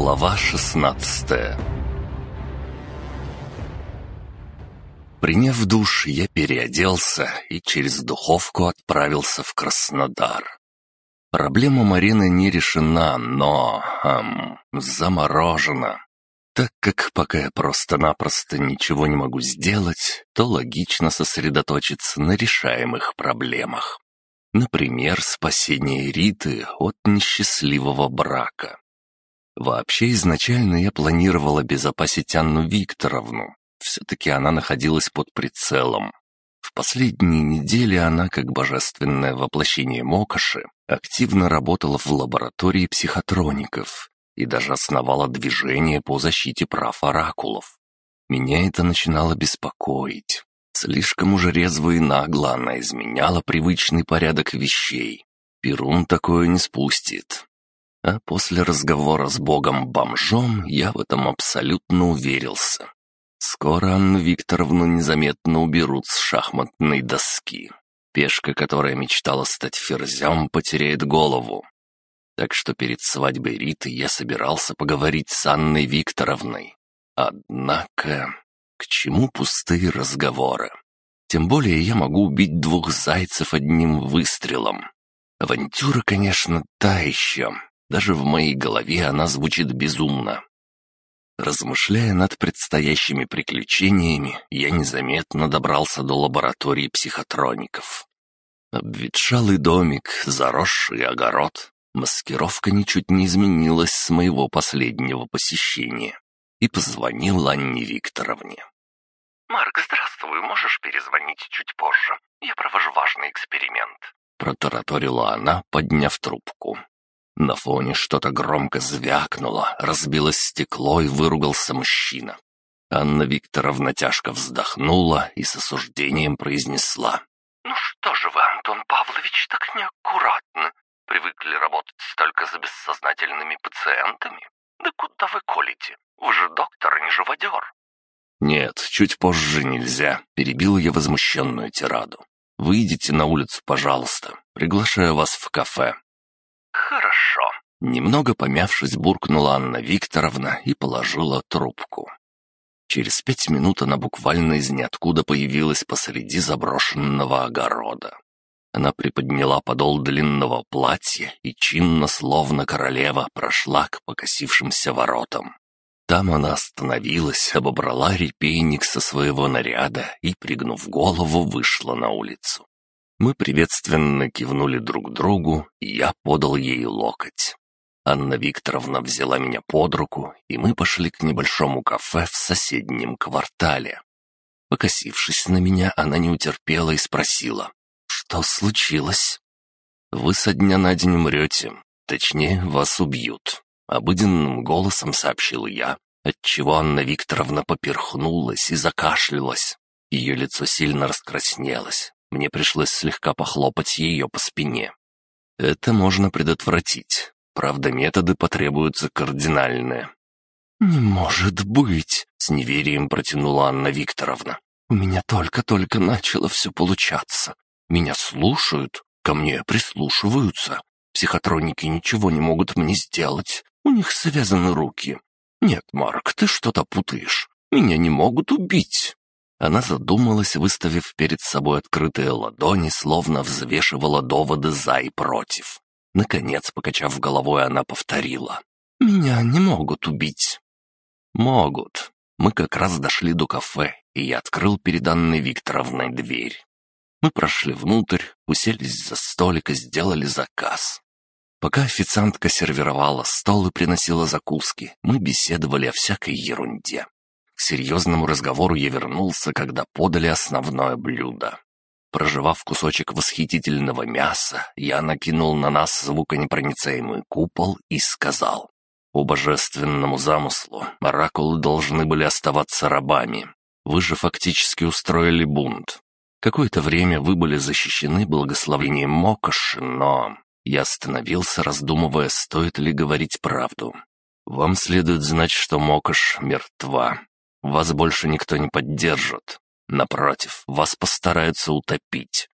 Глава 16 Приняв душ, я переоделся и через духовку отправился в Краснодар. Проблема Марины не решена, но... Эм, заморожена. Так как пока я просто-напросто ничего не могу сделать, то логично сосредоточиться на решаемых проблемах. Например, спасение Риты от несчастливого брака. Вообще, изначально я планировал обезопасить Анну Викторовну. Все-таки она находилась под прицелом. В последние недели она, как божественное воплощение Мокоши, активно работала в лаборатории психотроников и даже основала движение по защите прав оракулов. Меня это начинало беспокоить. Слишком уже резво и нагло она изменяла привычный порядок вещей. Перун такое не спустит. А после разговора с богом-бомжом я в этом абсолютно уверился. Скоро Анну Викторовну незаметно уберут с шахматной доски. Пешка, которая мечтала стать ферзем, потеряет голову. Так что перед свадьбой Риты я собирался поговорить с Анной Викторовной. Однако, к чему пустые разговоры? Тем более я могу убить двух зайцев одним выстрелом. Авантюра, конечно, та еще, даже в моей голове она звучит безумно. Размышляя над предстоящими приключениями, я незаметно добрался до лаборатории психотроников. Обветшалый домик, заросший огород. Маскировка ничуть не изменилась с моего последнего посещения. И позвонил Анне Викторовне. «Марк, здравствуй, можешь перезвонить чуть позже? Я провожу важный эксперимент», — протараторила она, подняв трубку. На фоне что-то громко звякнуло, разбилось стекло и выругался мужчина. Анна Викторовна тяжко вздохнула и с осуждением произнесла. «Ну что же вы, Антон Павлович, так неаккуратны? Привыкли работать только с бессознательными пациентами? Да куда вы колите? Вы же доктор, а не живодер». «Нет, чуть позже нельзя», — перебил я возмущенную тираду. «Выйдите на улицу, пожалуйста. Приглашаю вас в кафе. «Хорошо». Немного помявшись, буркнула Анна Викторовна и положила трубку. Через пять минут она буквально из ниоткуда появилась посреди заброшенного огорода. Она приподняла подол длинного платья и чинно, словно королева, прошла к покосившимся воротам. Там она остановилась, обобрала репейник со своего наряда и, пригнув голову, вышла на улицу. Мы приветственно кивнули друг другу, и я подал ей локоть. Анна Викторовна взяла меня под руку, и мы пошли к небольшому кафе в соседнем квартале. Покосившись на меня, она не утерпела и спросила, «Что случилось?» «Вы со дня на день умрете, точнее, вас убьют», — обыденным голосом сообщил я, отчего Анна Викторовна поперхнулась и закашлялась. Ее лицо сильно раскраснелось, мне пришлось слегка похлопать ее по спине. Это можно предотвратить. Правда, методы потребуются кардинальные. «Не может быть!» — с неверием протянула Анна Викторовна. «У меня только-только начало все получаться. Меня слушают, ко мне прислушиваются. Психотроники ничего не могут мне сделать. У них связаны руки. Нет, Марк, ты что-то путаешь. Меня не могут убить. Она задумалась, выставив перед собой открытые ладони, словно взвешивала доводы за и против. Наконец, покачав головой, она повторила. «Меня не могут убить». «Могут. Мы как раз дошли до кафе, и я открыл перед Анной Викторовной дверь. Мы прошли внутрь, уселись за столик и сделали заказ. Пока официантка сервировала стол и приносила закуски, мы беседовали о всякой ерунде. К серьезному разговору я вернулся, когда подали основное блюдо. Проживав кусочек восхитительного мяса, я накинул на нас звуконепроницаемый купол и сказал. «По божественному замыслу оракулы должны были оставаться рабами. Вы же фактически устроили бунт. Какое-то время вы были защищены благословением Мокоши, но...» Я остановился, раздумывая, стоит ли говорить правду. «Вам следует знать, что Мокош мертва. Вас больше никто не поддержит. Напротив, вас постараются утопить».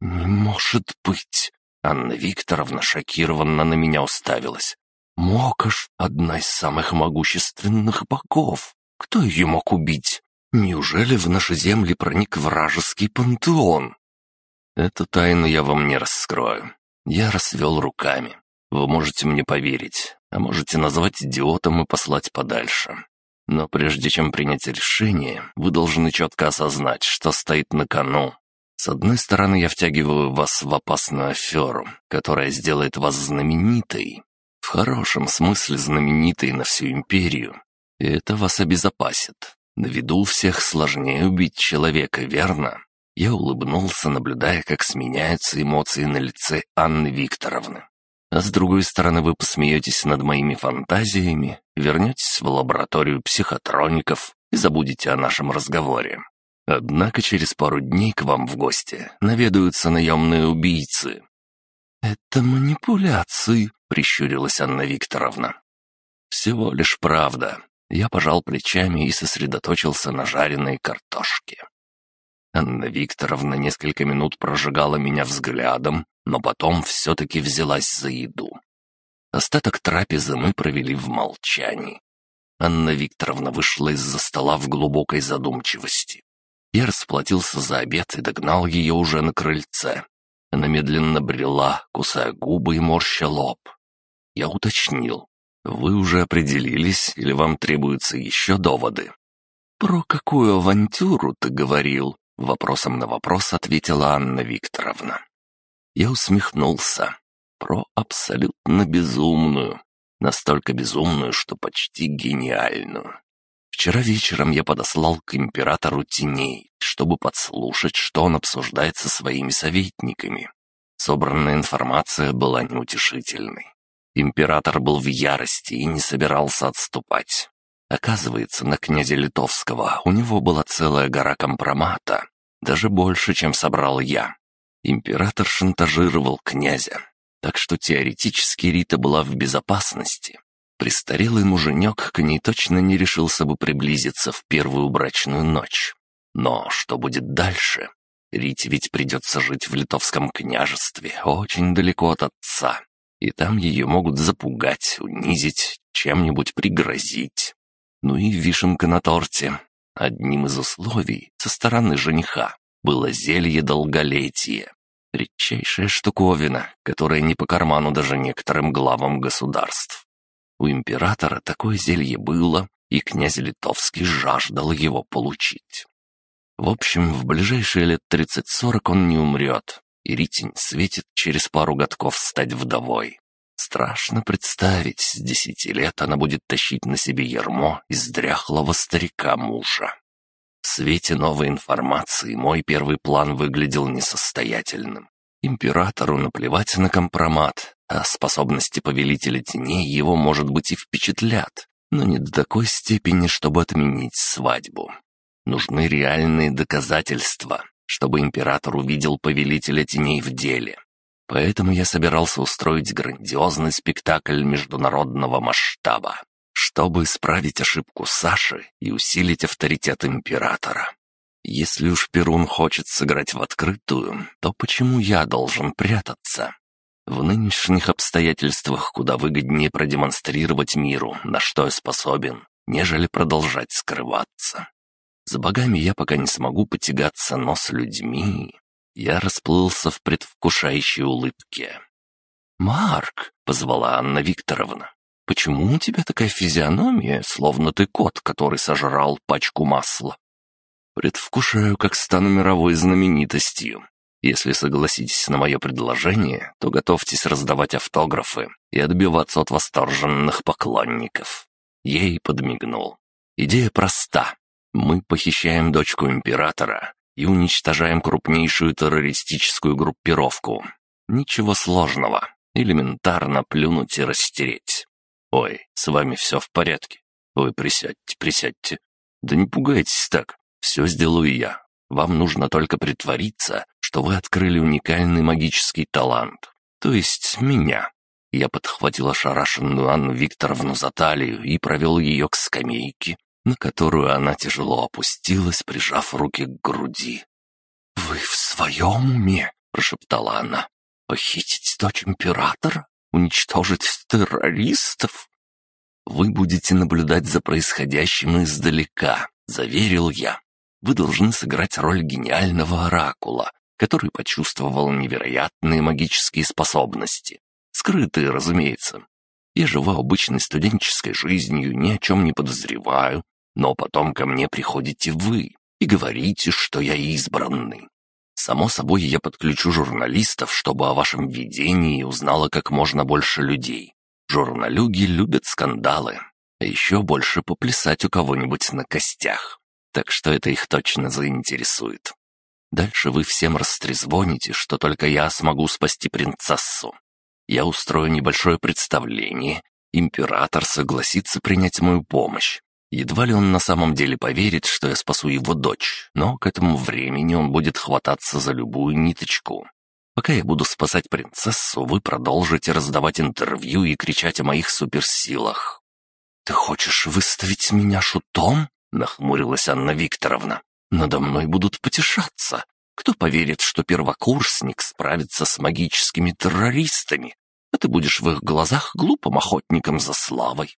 «Не может быть!» Анна Викторовна шокированно на меня уставилась. Мокаш — одна из самых могущественных богов. Кто ее мог убить? Неужели в наши земли проник вражеский пантеон? Эту тайну я вам не раскрою. Я расвел руками. Вы можете мне поверить, а можете назвать идиотом и послать подальше. Но прежде чем принять решение, вы должны четко осознать, что стоит на кону. С одной стороны, я втягиваю вас в опасную аферу, которая сделает вас знаменитой. В хорошем смысле знаменитой на всю империю. И это вас обезопасит. На виду всех сложнее убить человека, верно? Я улыбнулся, наблюдая, как сменяются эмоции на лице Анны Викторовны. А с другой стороны, вы посмеетесь над моими фантазиями, вернетесь в лабораторию психотроников и забудете о нашем разговоре. Однако через пару дней к вам в гости наведаются наемные убийцы». «Это манипуляции», — прищурилась Анна Викторовна. «Всего лишь правда». Я пожал плечами и сосредоточился на жареной картошке. Анна Викторовна несколько минут прожигала меня взглядом, но потом все-таки взялась за еду. Остаток трапезы мы провели в молчании. Анна Викторовна вышла из-за стола в глубокой задумчивости. Я расплатился за обед и догнал ее уже на крыльце. Она медленно брела, кусая губы и морща лоб. Я уточнил. «Вы уже определились или вам требуются еще доводы?» «Про какую авантюру ты говорил?» Вопросом на вопрос ответила Анна Викторовна. Я усмехнулся. Про абсолютно безумную. Настолько безумную, что почти гениальную. Вчера вечером я подослал к императору теней, чтобы подслушать, что он обсуждает со своими советниками. Собранная информация была неутешительной. Император был в ярости и не собирался отступать. Оказывается, на князя Литовского у него была целая гора компромата, даже больше, чем собрал я. Император шантажировал князя, так что теоретически Рита была в безопасности. Престарелый муженек к ней точно не решился бы приблизиться в первую брачную ночь. Но что будет дальше? Рите ведь придется жить в литовском княжестве, очень далеко от отца. И там ее могут запугать, унизить, чем-нибудь пригрозить. Ну и вишенка на торте. Одним из условий со стороны жениха было зелье долголетия. Редчайшая штуковина, которая не по карману даже некоторым главам государств. У императора такое зелье было, и князь Литовский жаждал его получить. В общем, в ближайшие лет 30-40 он не умрет, и Ритень светит через пару годков стать вдовой. Страшно представить, с десяти лет она будет тащить на себе ярмо из дряхлого старика мужа. В свете новой информации мой первый план выглядел несостоятельным. Императору наплевать на компромат, а способности повелителя теней его, может быть, и впечатлят, но не до такой степени, чтобы отменить свадьбу. Нужны реальные доказательства, чтобы император увидел повелителя теней в деле. Поэтому я собирался устроить грандиозный спектакль международного масштаба, чтобы исправить ошибку Саши и усилить авторитет императора. Если уж Перун хочет сыграть в открытую, то почему я должен прятаться? В нынешних обстоятельствах куда выгоднее продемонстрировать миру, на что я способен, нежели продолжать скрываться. С богами я пока не смогу потягаться, но с людьми... Я расплылся в предвкушающей улыбке. «Марк!» — позвала Анна Викторовна. «Почему у тебя такая физиономия, словно ты кот, который сожрал пачку масла?» «Предвкушаю, как стану мировой знаменитостью. Если согласитесь на мое предложение, то готовьтесь раздавать автографы и отбиваться от восторженных поклонников». Ей подмигнул. «Идея проста. Мы похищаем дочку императора и уничтожаем крупнейшую террористическую группировку. Ничего сложного. Элементарно плюнуть и растереть. Ой, с вами все в порядке. Вы присядьте, присядьте. Да не пугайтесь так. Все сделаю я. Вам нужно только притвориться, что вы открыли уникальный магический талант. То есть меня. Я подхватил ошарашенную Анну Викторовну за талию и провел ее к скамейке, на которую она тяжело опустилась, прижав руки к груди. «Вы в своем уме?» — прошептала она. «Похитить дочь императора? Уничтожить террористов? Вы будете наблюдать за происходящим издалека, заверил я. Вы должны сыграть роль гениального оракула, который почувствовал невероятные магические способности. Скрытые, разумеется. Я живу обычной студенческой жизнью, ни о чем не подозреваю, но потом ко мне приходите вы и говорите, что я избранный. Само собой, я подключу журналистов, чтобы о вашем видении узнало как можно больше людей. Журналюги любят скандалы, а еще больше поплясать у кого-нибудь на костях. Так что это их точно заинтересует. Дальше вы всем растрезвоните, что только я смогу спасти принцессу. Я устрою небольшое представление, император согласится принять мою помощь. Едва ли он на самом деле поверит, что я спасу его дочь, но к этому времени он будет хвататься за любую ниточку. Пока я буду спасать принцессу, вы продолжите раздавать интервью и кричать о моих суперсилах. «Ты хочешь выставить меня шутом?» — нахмурилась Анна Викторовна. «Надо мной будут потешаться. Кто поверит, что первокурсник справится с магическими террористами, а ты будешь в их глазах глупым охотником за славой?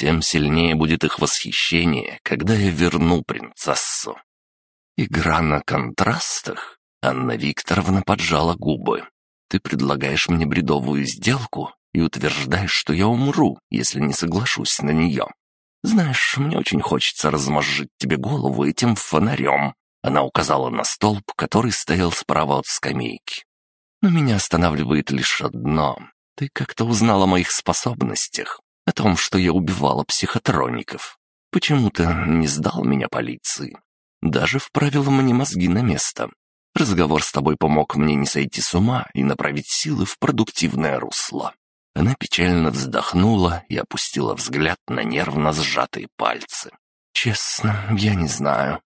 Тем сильнее будет их восхищение, когда я верну принцессу. Игра на контрастах? Анна Викторовна поджала губы. Ты предлагаешь мне бредовую сделку и утверждаешь, что я умру, если не соглашусь на нее. Знаешь, мне очень хочется размозжить тебе голову этим фонарем. Она указала на столб, который стоял справа от скамейки. Но меня останавливает лишь одно. Ты как-то узнала о моих способностях, о том, что я убивала психотроников. Почему-то не сдал меня полиции. Даже вправил мне мозги на место. Разговор с тобой помог мне не сойти с ума и направить силы в продуктивное русло. Она печально вздохнула и опустила взгляд на нервно сжатые пальцы. «Честно, я не знаю.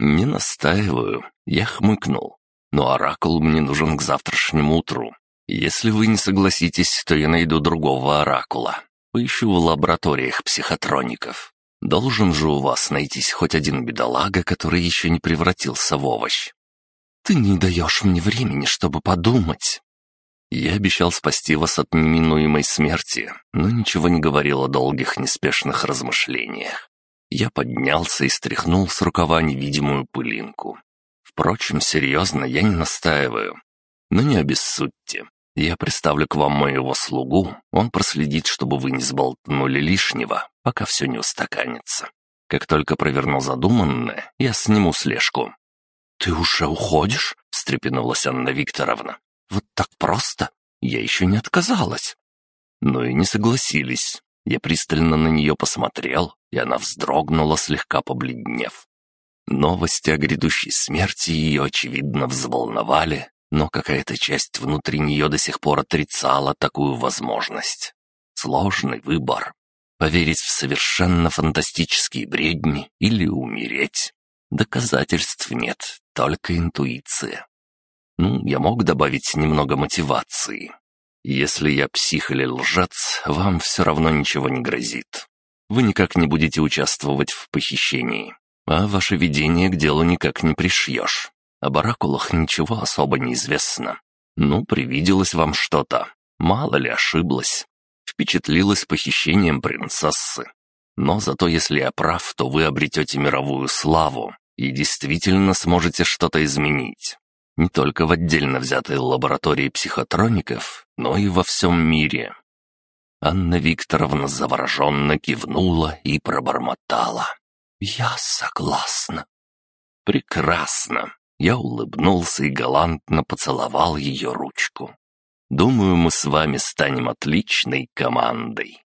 «Не настаиваю», — я хмыкнул. «Но оракул мне нужен к завтрашнему утру. Если вы не согласитесь, то я найду другого оракула. Поищу в лабораториях психотроников. Должен же у вас найтись хоть один бедолага, который еще не превратился в овощ. Ты не даешь мне времени, чтобы подумать. Я обещал спасти вас от неминуемой смерти, но ничего не говорил о долгих неспешных размышлениях. Я поднялся и стряхнул с рукава невидимую пылинку. Впрочем, серьезно, я не настаиваю. Но не обессудьте. Я приставлю к вам моего слугу, он проследит, чтобы вы не сболтнули лишнего, пока все не устаканится. Как только проверну задуманное, я сниму слежку». «Ты уже уходишь?» — встрепенулась Анна Викторовна. «Вот так просто? Я еще не отказалась». Но и не согласились. Я пристально на нее посмотрел, и она вздрогнула, слегка побледнев. Новости о грядущей смерти ее, очевидно, взволновали, но какая-то часть внутри нее до сих пор отрицала такую возможность. Сложный выбор. Поверить в совершенно фантастические бредни или умереть. Доказательств нет, только интуиция. Ну, я мог добавить немного мотивации. Если я псих или лжец, вам все равно ничего не грозит вы никак не будете участвовать в похищении, а ваше видение к делу никак не пришьешь. О баракулах ничего особо не известно. Ну, привиделось вам что-то. Мало ли ошиблась. Впечатлилась похищением принцессы. Но зато если я прав, то вы обретете мировую славу и действительно сможете что-то изменить. Не только в отдельно взятой лаборатории психотроников, но и во всем мире. Анна Викторовна завороженно кивнула и пробормотала. «Я согласна». «Прекрасно». Я улыбнулся и галантно поцеловал ее ручку. «Думаю, мы с вами станем отличной командой».